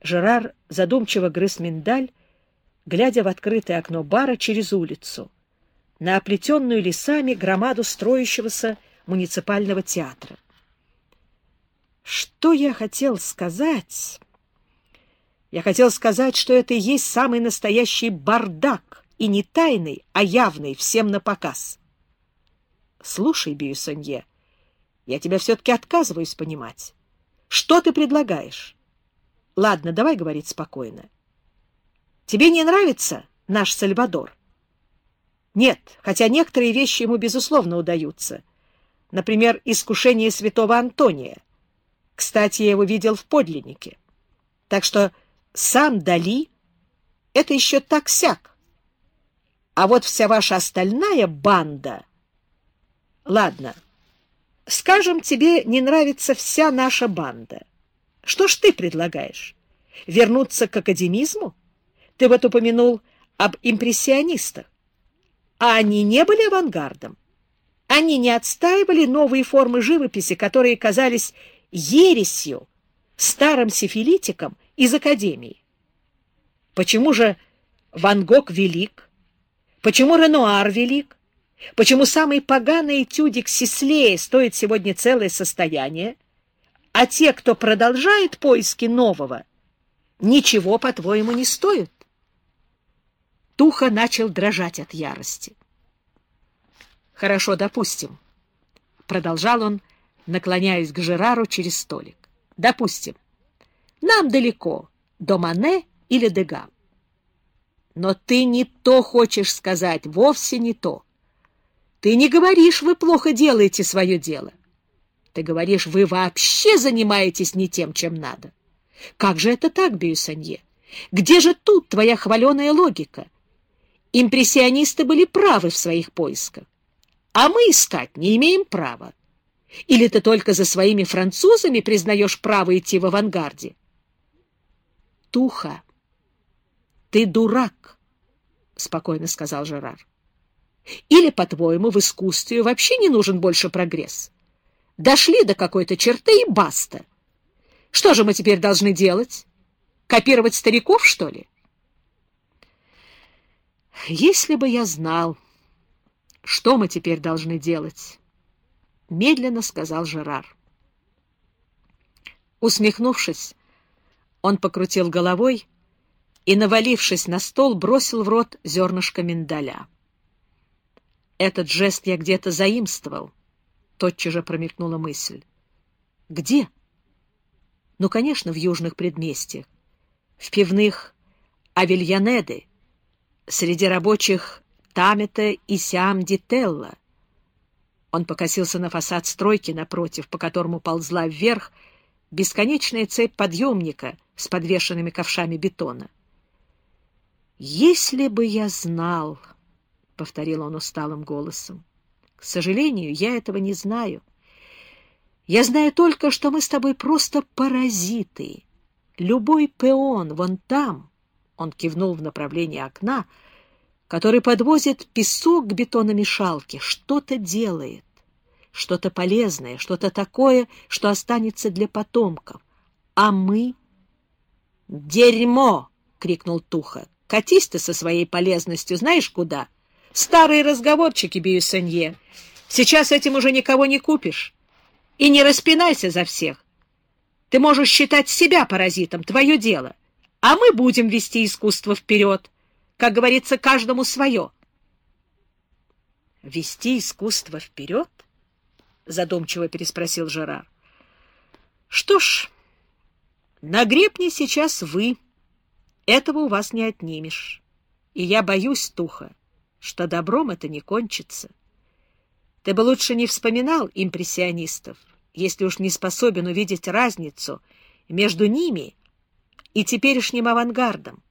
Жерар задумчиво грыз миндаль, глядя в открытое окно бара через улицу, на оплетенную лесами громаду строящегося муниципального театра. Что я хотел сказать? Я хотел сказать, что это и есть самый настоящий бардак, и не тайный, а явный, всем на показ. Слушай, Бьюсонье, я тебя все-таки отказываюсь понимать. Что ты предлагаешь? Ладно, давай говорить спокойно. Тебе не нравится наш Сальвадор? Нет, хотя некоторые вещи ему, безусловно, удаются. Например, искушение святого Антония. Кстати, я его видел в подлиннике. Так что сам Дали — это еще так-сяк. А вот вся ваша остальная банда... Ладно, скажем, тебе не нравится вся наша банда. Что ж ты предлагаешь? Вернуться к академизму? Ты вот упомянул об импрессионистах. А они не были авангардом. Они не отстаивали новые формы живописи, которые казались ересью старым сифилитикам из Академии. Почему же Ван Гог велик? Почему Ренуар велик? Почему самый поганый этюдик Сислея стоит сегодня целое состояние, а те, кто продолжает поиски нового, ничего, по-твоему, не стоят? Туха начал дрожать от ярости. «Хорошо, допустим», — продолжал он, наклоняясь к Жерару через столик. «Допустим, нам далеко, до Мане или Дега. Но ты не то хочешь сказать, вовсе не то. Ты не говоришь, вы плохо делаете свое дело. Ты говоришь, вы вообще занимаетесь не тем, чем надо. Как же это так, Бюссанье? Где же тут твоя хваленая логика? Импрессионисты были правы в своих поисках, а мы искать не имеем права. Или ты только за своими французами признаешь право идти в авангарде? Туха, ты дурак, — спокойно сказал Жерар. Или, по-твоему, в искусстве вообще не нужен больше прогресс? Дошли до какой-то черты и баста. Что же мы теперь должны делать? Копировать стариков, что ли? Если бы я знал, что мы теперь должны делать, — медленно сказал Жерар. Усмехнувшись, он покрутил головой и, навалившись на стол, бросил в рот зернышко миндаля. Этот жест я где-то заимствовал. Тотчас же промелькнула мысль. Где? Ну, конечно, в южных предместьях. В пивных Авельянеды, среди рабочих Тамета и Сиам Дителла. Он покосился на фасад стройки напротив, по которому ползла вверх бесконечная цепь подъемника с подвешенными ковшами бетона. «Если бы я знал...» — повторил он усталым голосом. — К сожалению, я этого не знаю. Я знаю только, что мы с тобой просто паразиты. Любой пеон вон там, — он кивнул в направлении окна, который подвозит песок к бетономешалке, что-то делает, что-то полезное, что-то такое, что останется для потомков. А мы... — Дерьмо! — крикнул Туха. — Катись ты со своей полезностью знаешь куда? — Старые разговорчики, Бьюсенье. Сейчас этим уже никого не купишь. И не распинайся за всех. Ты можешь считать себя паразитом, твое дело. А мы будем вести искусство вперед. Как говорится, каждому свое. «Вести искусство вперед?» — задумчиво переспросил Жерар. «Что ж, на гребне сейчас вы. Этого у вас не отнимешь. И я боюсь, Туха, что добром это не кончится. Ты бы лучше не вспоминал импрессионистов, если уж не способен увидеть разницу между ними и теперешним авангардом.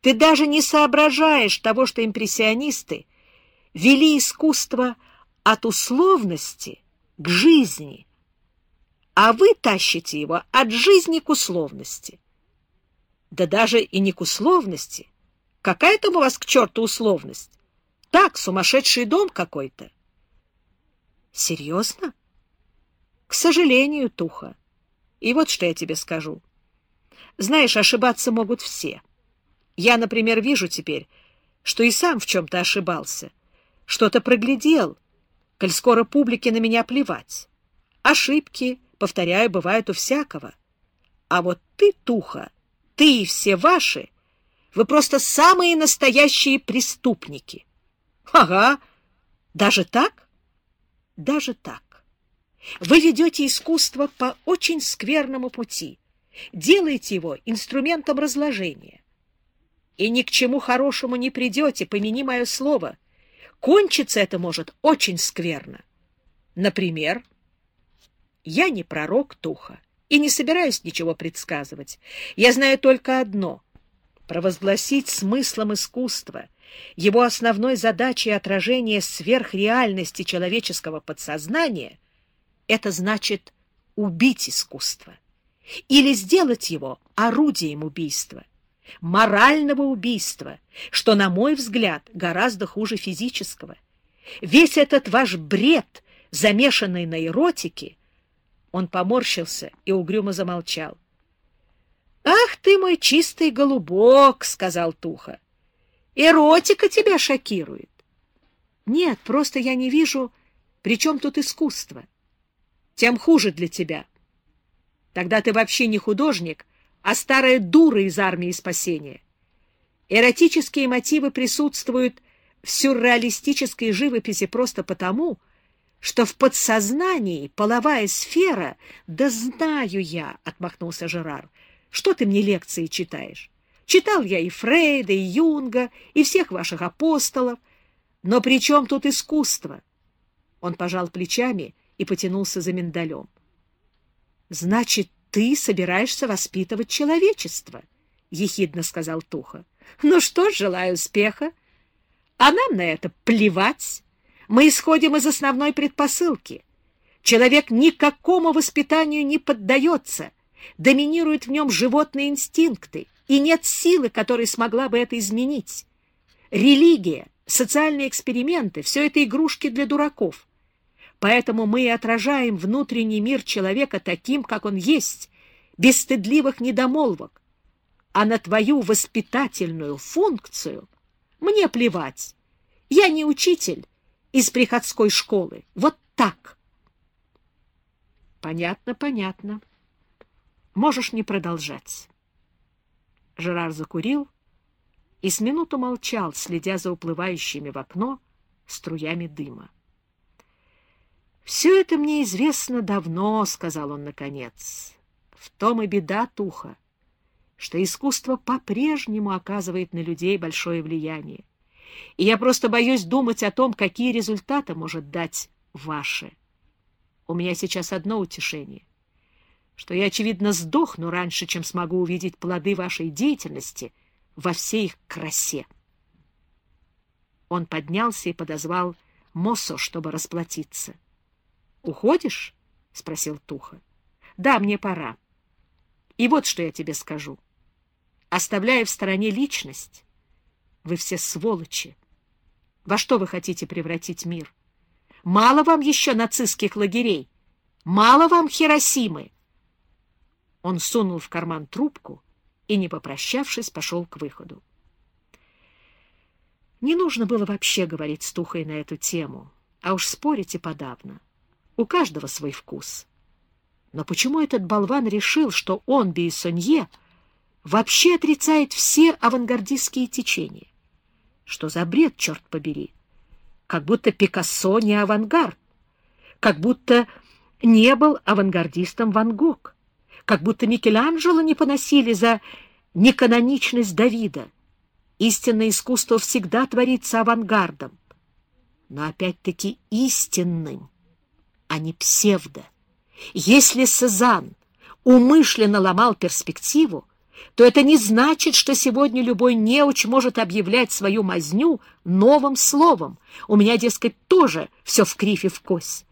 Ты даже не соображаешь того, что импрессионисты вели искусство от условности к жизни, а вы тащите его от жизни к условности. Да даже и не к условности — Какая там у вас к черту условность? Так, сумасшедший дом какой-то. Серьезно? К сожалению, Туха. И вот что я тебе скажу. Знаешь, ошибаться могут все. Я, например, вижу теперь, что и сам в чем-то ошибался, что-то проглядел, коль скоро публике на меня плевать. Ошибки, повторяю, бывают у всякого. А вот ты, Туха, ты и все ваши, вы просто самые настоящие преступники. Ага, даже так? Даже так. Вы ведете искусство по очень скверному пути, делаете его инструментом разложения. И ни к чему хорошему не придете, помяни мое слово. Кончиться это может очень скверно. Например, я не пророк Туха и не собираюсь ничего предсказывать. Я знаю только одно — провозгласить смыслом искусства, его основной задачей отражения сверхреальности человеческого подсознания — это значит убить искусство или сделать его орудием убийства, морального убийства, что, на мой взгляд, гораздо хуже физического. Весь этот ваш бред, замешанный на эротике, он поморщился и угрюмо замолчал. — Ах ты мой чистый голубок! — сказал Туха. — Эротика тебя шокирует. — Нет, просто я не вижу, при чем тут искусство. Тем хуже для тебя. Тогда ты вообще не художник, а старая дура из армии спасения. Эротические мотивы присутствуют в сюрреалистической живописи просто потому, что в подсознании половая сфера... Да знаю я, — отмахнулся Жерар, — что ты мне лекции читаешь? Читал я и Фрейда, и Юнга, и всех ваших апостолов. Но при чем тут искусство? Он пожал плечами и потянулся за миндалем. — Значит, ты собираешься воспитывать человечество? — ехидно сказал Туха. — Ну что ж, желаю успеха. А нам на это плевать. Мы исходим из основной предпосылки. Человек никакому воспитанию не поддается, доминируют в нем животные инстинкты, и нет силы, которая смогла бы это изменить. Религия, социальные эксперименты — все это игрушки для дураков. Поэтому мы и отражаем внутренний мир человека таким, как он есть, без стыдливых недомолвок. А на твою воспитательную функцию мне плевать. Я не учитель, из приходской школы. Вот так. Понятно, понятно. Можешь не продолжать. Жерар закурил и с минуту молчал, следя за уплывающими в окно струями дыма. «Все это мне известно давно», — сказал он наконец. «В том и беда, Туха, что искусство по-прежнему оказывает на людей большое влияние и я просто боюсь думать о том, какие результаты может дать ваше. У меня сейчас одно утешение, что я, очевидно, сдохну раньше, чем смогу увидеть плоды вашей деятельности во всей их красе. Он поднялся и подозвал Моссо, чтобы расплатиться. — Уходишь? — спросил Туха. — Да, мне пора. И вот что я тебе скажу. Оставляя в стороне личность, вы все сволочи. Во что вы хотите превратить мир? Мало вам еще нацистских лагерей? Мало вам Хиросимы?» Он сунул в карман трубку и, не попрощавшись, пошел к выходу. Не нужно было вообще говорить с Тухой на эту тему, а уж спорить и подавно. У каждого свой вкус. Но почему этот болван решил, что он, Бейсонье, вообще отрицает все авангардистские течения? Что за бред, черт побери? Как будто Пикассо не авангард. Как будто не был авангардистом Ван Гог. Как будто Микеланджело не поносили за неканоничность Давида. Истинное искусство всегда творится авангардом. Но опять-таки истинным, а не псевдо. Если Сезанн умышленно ломал перспективу, то это не значит, что сегодня любой неуч может объявлять свою мазню новым словом. У меня, дескать, тоже все в крифе в кость.